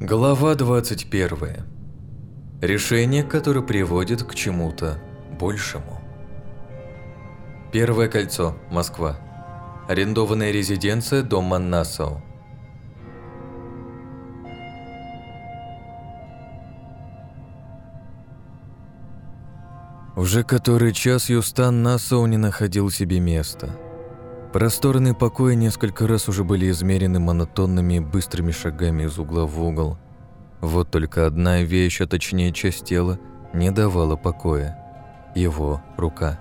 Глава 21. Решение, которое приводит к чему-то большему. Первое кольцо, Москва. Арендованная резиденция, дом Маннасау. Уже который час Юстан Нассау не находил себе места. Просторные покои несколько раз уже были измерены монотонными и быстрыми шагами из угла в угол. Вот только одна вещь, а точнее часть тела, не давала покоя. Его рука.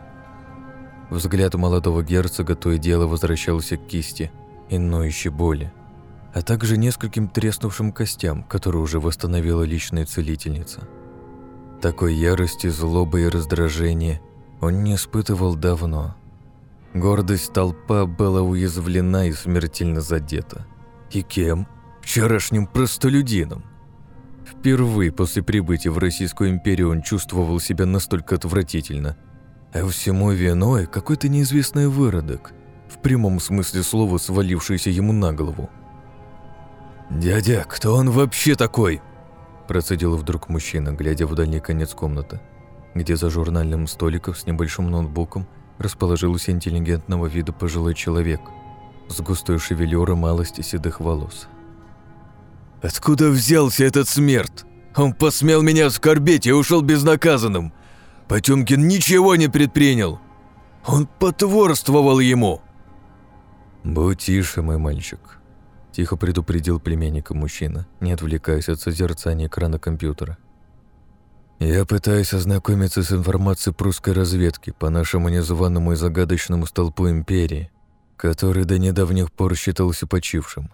Взгляд молодого герцога то и дело возвращался к кисти и ноющей боли, а также нескольким треснувшим костям, которые уже восстановила личная целительница. Такой ярости, злобы и раздражения он не испытывал давно. Гордость толпа была уязвлена и смертельно задета. И кем? Вчерашним простолюдином. Впервые после прибытия в Российскую империю он чувствовал себя настолько отвратительно. А всему виной какой-то неизвестный выродок, в прямом смысле слова свалившийся ему на голову. «Дядя, кто он вообще такой?» Процедил вдруг мужчина, глядя в дальний конец комнаты, где за журнальным столиком с небольшим ноутбуком расположился интеллигентного вида пожилой человек с густой шевелюрой малости седых волос. «Откуда взялся этот смерть? Он посмел меня оскорбить и ушел безнаказанным. Потемкин ничего не предпринял. Он потворствовал ему». «Будь тише, мой мальчик», Тихо предупредил племянника мужчина, не отвлекаясь от созерцания экрана компьютера. «Я пытаюсь ознакомиться с информацией прусской разведки по нашему незваному и загадочному столпу Империи, который до недавних пор считался почившим».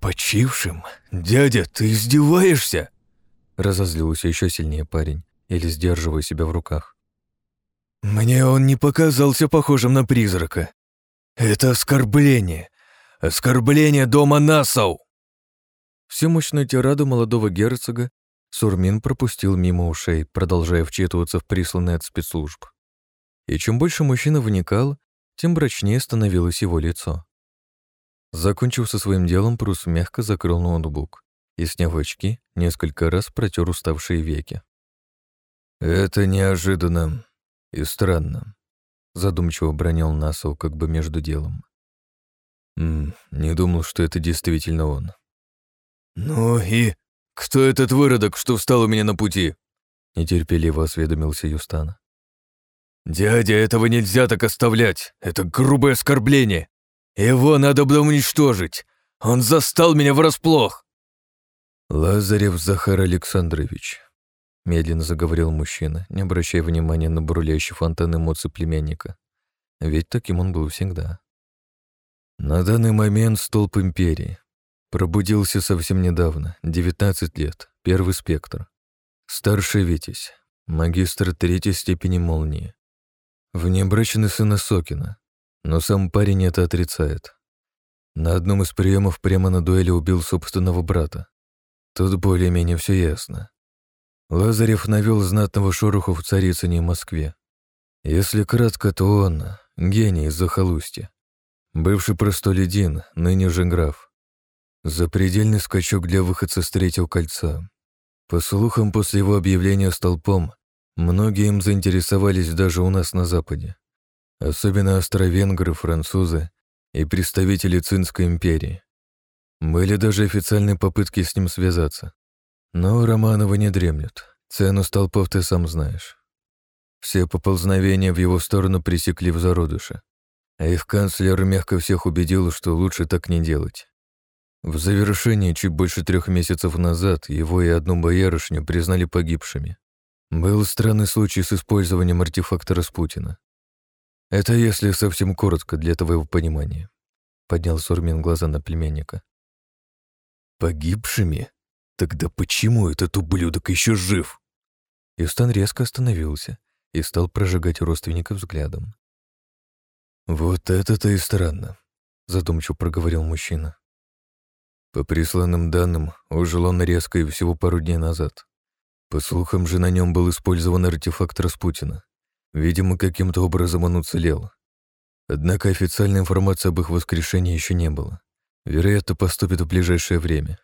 «Почившим? Дядя, ты издеваешься?» Разозлился еще сильнее парень, или сдерживая себя в руках. «Мне он не показался похожим на призрака. Это оскорбление. Оскорбление дома Насау!» Всю мощную тираду молодого герцога Сурмин пропустил мимо ушей, продолжая вчитываться в присланные от спецслужб. И чем больше мужчина вникал, тем мрачнее становилось его лицо. Закончив со своим делом, Прус мягко закрыл ноутбук и, сняв очки, несколько раз протер уставшие веки. «Это неожиданно и странно», — задумчиво бронил Насау как бы между делом. М не думал, что это действительно он. «Ну и кто этот выродок, что встал у меня на пути?» Нетерпеливо осведомился Юстана. «Дядя, этого нельзя так оставлять. Это грубое оскорбление. Его надо было уничтожить. Он застал меня врасплох». «Лазарев Захар Александрович», — медленно заговорил мужчина, не обращая внимания на бурлящий фонтан эмоций племянника. Ведь таким он был всегда. На данный момент столб империи. Пробудился совсем недавно, 19 лет, первый спектр. Старший Витязь, магистр третьей степени молнии. Внебрачный сын Сокина, но сам парень это отрицает. На одном из приемов прямо на дуэли убил собственного брата. Тут более-менее все ясно. Лазарев навел знатного шороху в Царицыне Москве. Если кратко, то он — гений из захолустья. Бывший простолюдин, ныне же граф. Запредельный скачок для выходца с третьего кольца. По слухам, после его объявления столпом, многие им заинтересовались даже у нас на Западе. Особенно австро-венгры, французы и представители Цинской империи. Были даже официальные попытки с ним связаться. Но Романова не дремлет. Цену столпов ты сам знаешь. Все поползновения в его сторону пресекли в зародыше. А их канцлер мягко всех убедил, что лучше так не делать. В завершении чуть больше трех месяцев назад его и одну боярышню признали погибшими. Был странный случай с использованием артефакта Распутина. Это если совсем коротко для твоего понимания. Поднял Сурмин глаза на племянника. Погибшими? Тогда почему этот ублюдок еще жив? Юстан резко остановился и стал прожигать родственника взглядом. «Вот это-то и странно», — задумчиво проговорил мужчина. По присланным данным, ужил он резко и всего пару дней назад. По слухам же на нем был использован артефакт Распутина. Видимо, каким-то образом он уцелел. Однако официальной информации об их воскрешении еще не было. Вероятно, поступит в ближайшее время.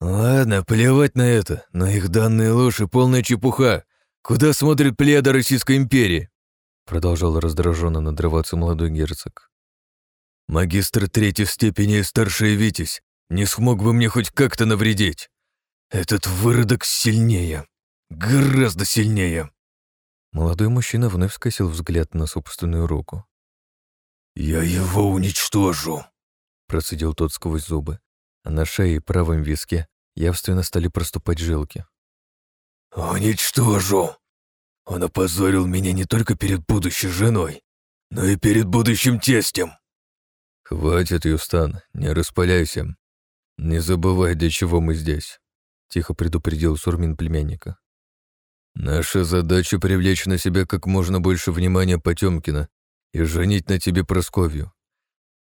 Ладно, плевать на это, на их данные ложь и полная чепуха. Куда смотрит пледа Российской империи? Продолжал раздраженно надрываться молодой герцог. Магистр третьей степени и старший Витязь не смог бы мне хоть как-то навредить. Этот выродок сильнее. Гораздо сильнее. Молодой мужчина вновь скосил взгляд на собственную руку. «Я его уничтожу», — процедил тот сквозь зубы, а на шее и правом виске явственно стали проступать жилки. «Уничтожу! Он опозорил меня не только перед будущей женой, но и перед будущим тестем!» «Хватит, Юстан, не распаляйся. Не забывай, для чего мы здесь», — тихо предупредил Сурмин племянника. «Наша задача — привлечь на себя как можно больше внимания Потемкина и женить на тебе Просковью.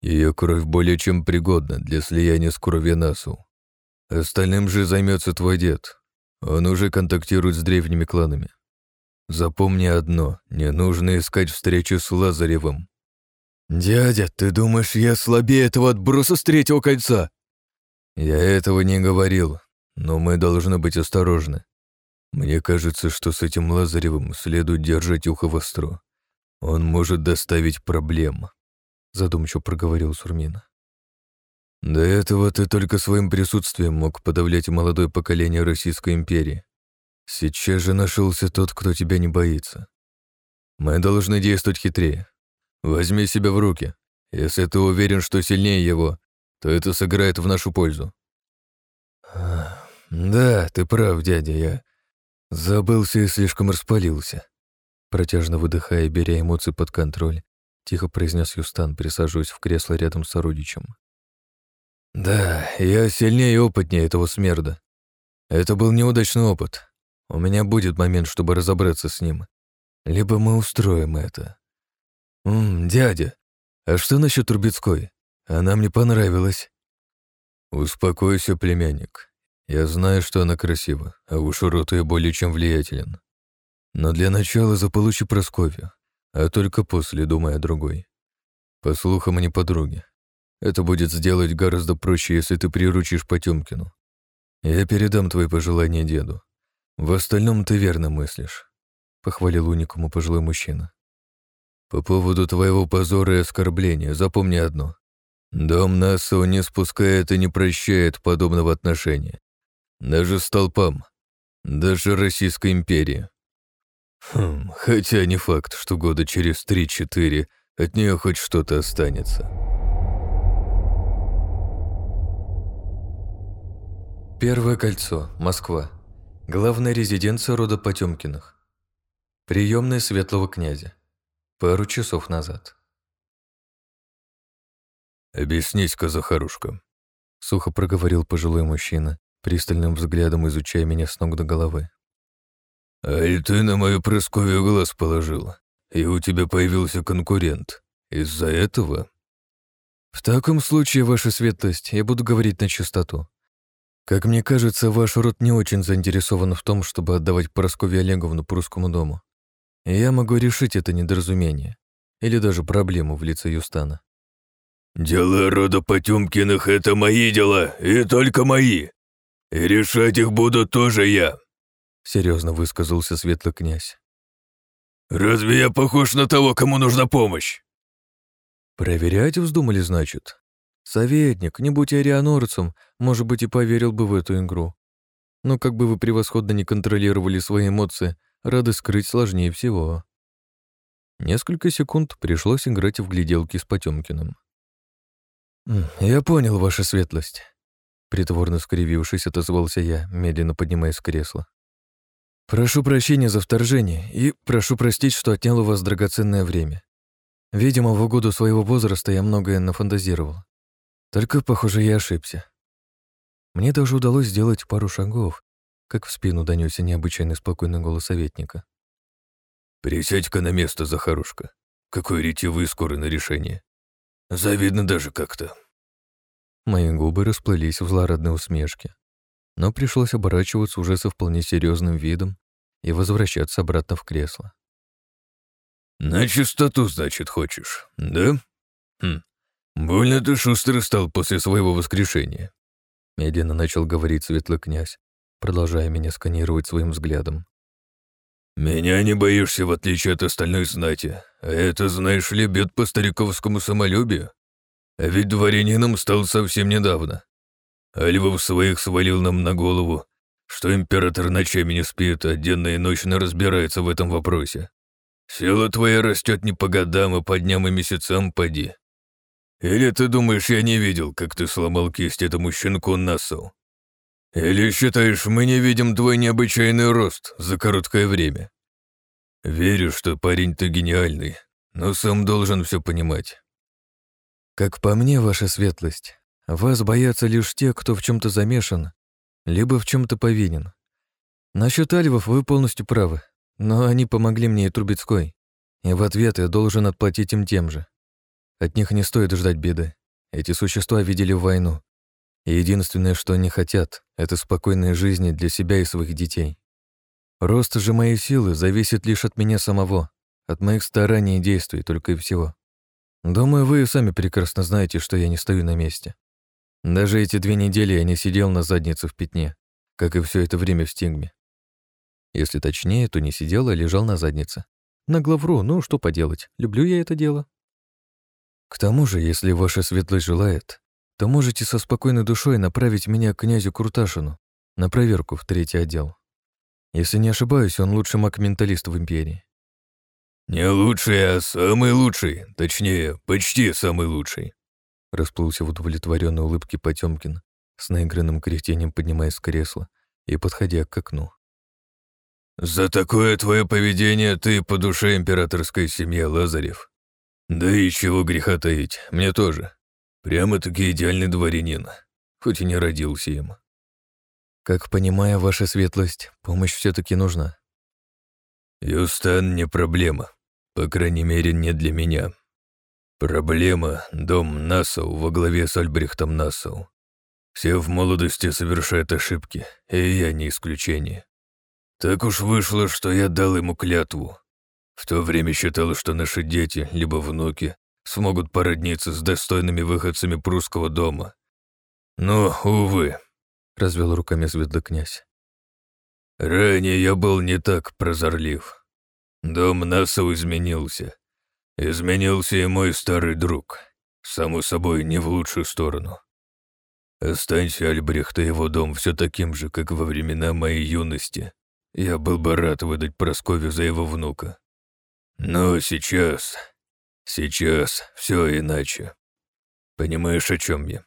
Ее кровь более чем пригодна для слияния с кровью Насу. Остальным же займется твой дед. Он уже контактирует с древними кланами. Запомни одно, не нужно искать встречу с Лазаревым. «Дядя, ты думаешь, я слабее этого отброса с третьего кольца?» «Я этого не говорил, но мы должны быть осторожны. Мне кажется, что с этим Лазаревым следует держать ухо востро. Он может доставить проблем», — задумчиво проговорил Сурмина. «До этого ты только своим присутствием мог подавлять молодое поколение Российской империи. Сейчас же нашелся тот, кто тебя не боится. Мы должны действовать хитрее. Возьми себя в руки. Если ты уверен, что сильнее его, то это сыграет в нашу пользу». «Да, ты прав, дядя, я забылся и слишком распалился». Протяжно выдыхая беря эмоции под контроль, тихо произнес Юстан, присаживаясь в кресло рядом с сородичем. «Да, я сильнее и опытнее этого смерда. Это был неудачный опыт. У меня будет момент, чтобы разобраться с ним. Либо мы устроим это. Дядя, а что насчет Трубецкой? Она мне понравилась». «Успокойся, племянник. Я знаю, что она красива, а уж урод ее более чем влиятелен. Но для начала заполучи Просковью, а только после думай о другой. По слухам, они подруги. Это будет сделать гораздо проще, если ты приручишь Потемкину. Я передам твои пожелания деду. В остальном ты верно мыслишь», — похвалил уникуму пожилой мужчина. «По поводу твоего позора и оскорбления запомни одно. Дом Насу не спускает и не прощает подобного отношения. Даже столпам, даже Российской империи. Хм, хотя не факт, что года через три-четыре от нее хоть что-то останется. Первое кольцо, Москва. Главная резиденция рода Потемкиных. Приемная светлого князя. Пару часов назад. «Объяснись-ка, Захарушка», — сухо проговорил пожилой мужчина, пристальным взглядом изучая меня с ног до головы. «А и ты на мою Прасковью глаз положил, и у тебя появился конкурент. Из-за этого?» «В таком случае, ваша светлость, я буду говорить на чистоту. Как мне кажется, ваш род не очень заинтересован в том, чтобы отдавать Прасковью Олеговну прусскому дому. Я могу решить это недоразумение. Или даже проблему в лице Юстана». «Дела рода Потемкиных — это мои дела, и только мои. И решать их буду тоже я», — серьезно высказался светлый князь. «Разве я похож на того, кому нужна помощь?» «Проверять вздумали, значит? Советник, не будь арианорцем, может быть, и поверил бы в эту игру. Но как бы вы превосходно не контролировали свои эмоции, рады скрыть сложнее всего». Несколько секунд пришлось играть в гляделки с Потемкиным. «Я понял, ваша светлость», — притворно скривившись, отозвался я, медленно поднимаясь с кресла. «Прошу прощения за вторжение и прошу простить, что отнял у вас драгоценное время. Видимо, в угоду своего возраста я многое нафантазировал. Только, похоже, я ошибся. Мне даже удалось сделать пару шагов, как в спину донёсся необычайно спокойный голос советника. «Присядь-ка на место, Захарушка. Какой ретивый и скорый на решение. Завидно даже как-то». Мои губы расплылись в злорадной усмешке, но пришлось оборачиваться уже со вполне серьезным видом и возвращаться обратно в кресло. «На чистоту, значит, хочешь, да? Хм, больно ты шустрый стал после своего воскрешения. Медленно начал говорить светлый князь, продолжая меня сканировать своим взглядом. «Меня не боишься, в отличие от остальной знати. А это, знаешь ли, бьет по стариковскому самолюбию. А ведь дворянином стал совсем недавно. А Львов своих свалил нам на голову, что император ночами не спит, а денно и ночно разбирается в этом вопросе. Сила твоя растет не по годам, а по дням и месяцам поди. Или ты думаешь, я не видел, как ты сломал кисть этому щенку Нассау? Или считаешь, мы не видим твой необычайный рост за короткое время? Верю, что парень ты гениальный, но сам должен все понимать. Как по мне, ваша светлость, вас боятся лишь те, кто в чем то замешан, либо в чем то повинен. Насчет альвов вы полностью правы, но они помогли мне и Трубецкой, и в ответ я должен отплатить им тем же. От них не стоит ждать беды. Эти существа видели войну, и единственное, что они хотят, это спокойной жизни для себя и своих детей. Рост же моей силы зависит лишь от меня самого, от моих стараний и действий только и всего. Думаю, вы и сами прекрасно знаете, что я не стою на месте. Даже эти две недели я не сидел на заднице в пятне, как и все это время в стигме. Если точнее, то не сидел, а лежал на заднице. На главру, ну что поделать, люблю я это дело. К тому же, если ваша светлость желает, то можете со спокойной душой направить меня к князю Круташину на проверку в третий отдел. Если не ошибаюсь, он лучший маг-менталист в Империи. «Не лучший, а самый лучший. Точнее, почти самый лучший», расплылся в удовлетворенной улыбке Потемкин, с наигранным кряхтением поднимаясь с кресла и подходя к окну. «За такое твое поведение ты по душе императорской семье, Лазарев. Да и чего греха таить, мне тоже. Прямо-таки идеальный дворянин, хоть и не родился им. Как понимаю, ваша светлость, помощь все таки нужна. Юстан не проблема, по крайней мере, не для меня. Проблема — дом Насау во главе с Альбрехтом Насау. Все в молодости совершают ошибки, и я не исключение. Так уж вышло, что я дал ему клятву. В то время считал, что наши дети, либо внуки, смогут породниться с достойными выходцами прусского дома. Но, увы, — развел руками светлый. Ранее я был не так прозорлив. Дом Насов изменился. Изменился и мой старый друг. Само собой, не в лучшую сторону. Останься, Альбрехт, и его дом все таким же, как во времена моей юности. Я был бы рад выдать Просковью за его внука. Но сейчас Сейчас все иначе. Понимаешь, о чем я?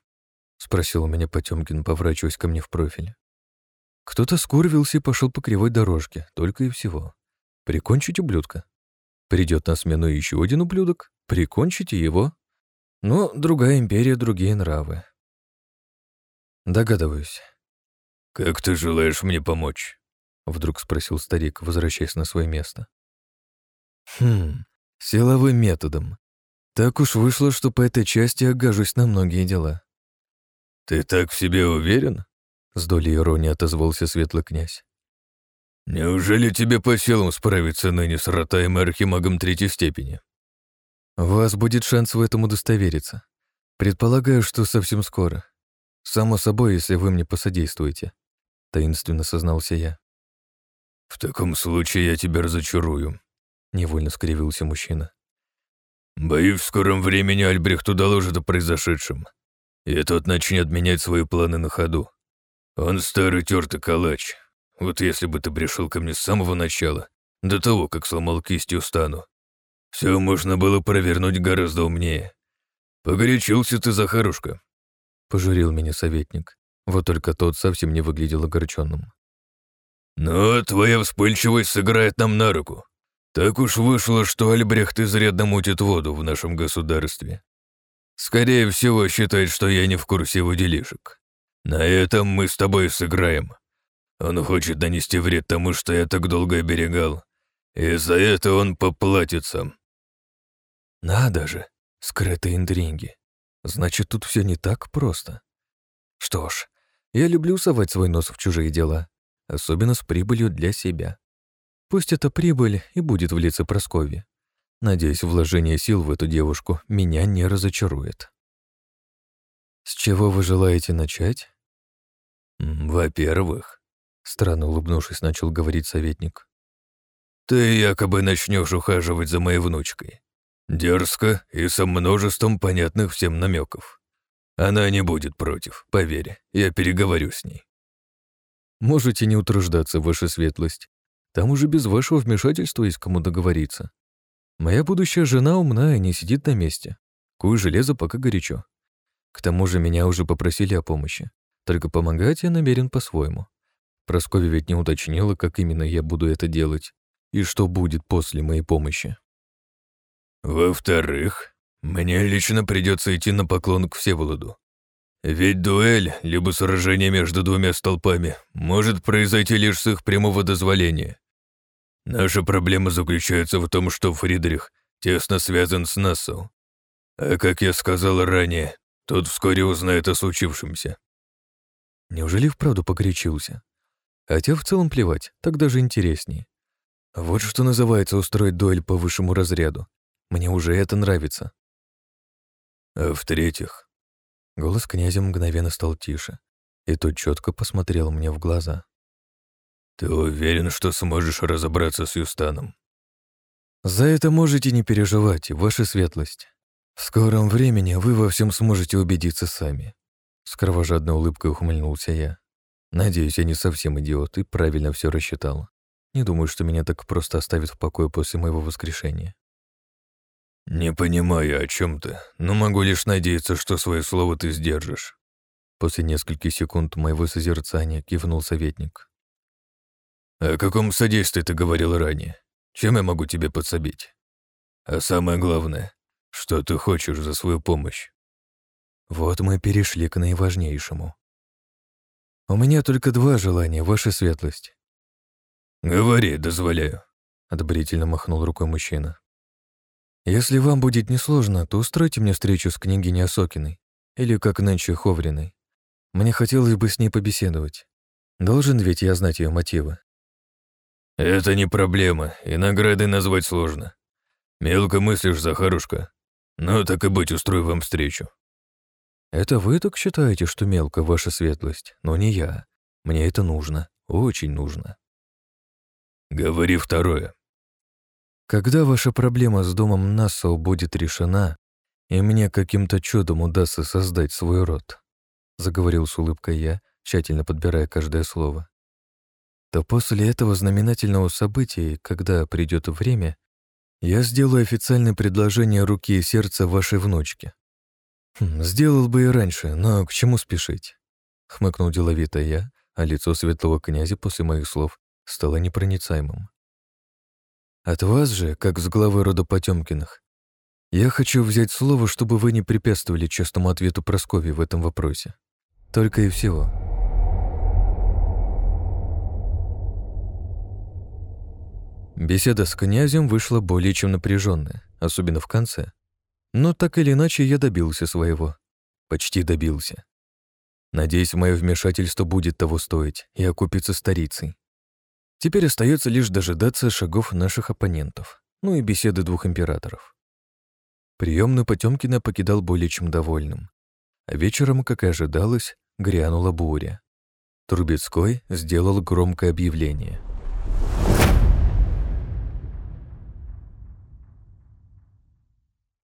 Спросил у меня Потемкин, поворачиваясь ко мне в профиль. Кто-то скурвился и пошел по кривой дорожке, только и всего. Прикончить ублюдка. Придет на смену еще один ублюдок, прикончите его. Но другая империя, другие нравы. Догадываюсь. «Как ты желаешь мне помочь?» Вдруг спросил старик, возвращаясь на свое место. «Хм, Силовым методом. Так уж вышло, что по этой части огажусь на многие дела. «Ты так в себе уверен?» — с долей иронии отозвался светлый князь. «Неужели тебе по силам справиться ныне с Ротаем и Архимагом третьей степени?» «У вас будет шанс в этом удостовериться. Предполагаю, что совсем скоро. Само собой, если вы мне посодействуете», — таинственно сознался я. «В таком случае я тебя разочарую», Невольно скривился мужчина. «Боюсь, в скором времени Альбрехту доложит о произошедшем, и тот начнет менять свои планы на ходу. Он старый тертый калач. Вот если бы ты пришел ко мне с самого начала, до того, как сломал кистью стану, все можно было провернуть гораздо умнее. Погорячился ты, Захарушка». Пожурил меня советник. Вот только тот совсем не выглядел огорченным. «Но твоя вспыльчивость сыграет нам на руку. Так уж вышло, что Альбрехт изрядно мутит воду в нашем государстве. Скорее всего, считает, что я не в курсе его делишек. На этом мы с тобой сыграем. Он хочет нанести вред тому, что я так долго оберегал. И за это он поплатится. Надо же, скрытые интриги. Значит, тут все не так просто. Что ж, я люблю совать свой нос в чужие дела, особенно с прибылью для себя. Пусть эта прибыль и будет в лице Прасковьи. Надеюсь, вложение сил в эту девушку меня не разочарует. С чего вы желаете начать? «Во-первых», — странно улыбнувшись, начал говорить советник, «ты якобы начнешь ухаживать за моей внучкой. Дерзко и со множеством понятных всем намеков. Она не будет против, поверь, я переговорю с ней». «Можете не утруждаться, ваша светлость. Там уже без вашего вмешательства есть кому договориться. Моя будущая жена умна и не сидит на месте. Куй железо пока горячо. К тому же меня уже попросили о помощи. Только помогать я намерен по-своему. Прасковья ведь не уточнила, как именно я буду это делать и что будет после моей помощи. Во-вторых, мне лично придется идти на поклон к Всеволоду. Ведь дуэль, либо сражение между двумя столпами, может произойти лишь с их прямого дозволения. Наша проблема заключается в том, что Фридрих тесно связан с Нассау. А как я сказал ранее, тот вскоре узнает о случившемся. Неужели вправду погорячился? Хотя в целом плевать, так даже интереснее. Вот что называется устроить дуэль по высшему разряду. Мне уже это нравится. А в-третьих... Голос князя мгновенно стал тише, и тот четко посмотрел мне в глаза. «Ты уверен, что сможешь разобраться с Юстаном?» «За это можете не переживать, ваша светлость. В скором времени вы во всем сможете убедиться сами. С кровожадной улыбкой ухмыльнулся я. Надеюсь, я не совсем идиот и правильно все рассчитал. Не думаю, что меня так просто оставят в покое после моего воскрешения. «Не понимаю, о чем ты, но могу лишь надеяться, что свое слово ты сдержишь». После нескольких секунд моего созерцания кивнул советник. «О каком содействии ты говорил ранее? Чем я могу тебе подсобить? А самое главное, что ты хочешь за свою помощь?» Вот мы перешли к наиважнейшему. У меня только два желания, ваша светлость. Говори, дозволяю. Одобрительно махнул рукой мужчина. Если вам будет несложно, то устройте мне встречу с княгиней Осокиной, или как нынче Ховриной. Мне хотелось бы с ней побеседовать. Должен ведь я знать ее мотивы. Это не проблема, и награды назвать сложно. Мелко мыслишь, Захарушка. Ну, так и быть, устрою вам встречу. Это вы так считаете, что мелко, ваша светлость, но не я. Мне это нужно, очень нужно. Говори второе. Когда ваша проблема с домом Нассау будет решена, и мне каким-то чудом удастся создать свой род, заговорил с улыбкой я, тщательно подбирая каждое слово, то после этого знаменательного события, когда придет время, я сделаю официальное предложение руки и сердца вашей внучке. Хм, «Сделал бы и раньше, но к чему спешить?» — хмыкнул деловито я, а лицо светлого князя после моих слов стало непроницаемым. «От вас же, как с главы рода Потемкиных, я хочу взять слово, чтобы вы не препятствовали честному ответу Прасковьи в этом вопросе. Только и всего». Беседа с князем вышла более чем напряженная, особенно в конце. Но так или иначе я добился своего. Почти добился. Надеюсь, мое вмешательство будет того стоить и окупится старицей. Теперь остается лишь дожидаться шагов наших оппонентов, ну и беседы двух императоров. Приемную Потемкина покидал более чем довольным. А вечером, как и ожидалось, грянула буря. Трубецкой сделал громкое объявление —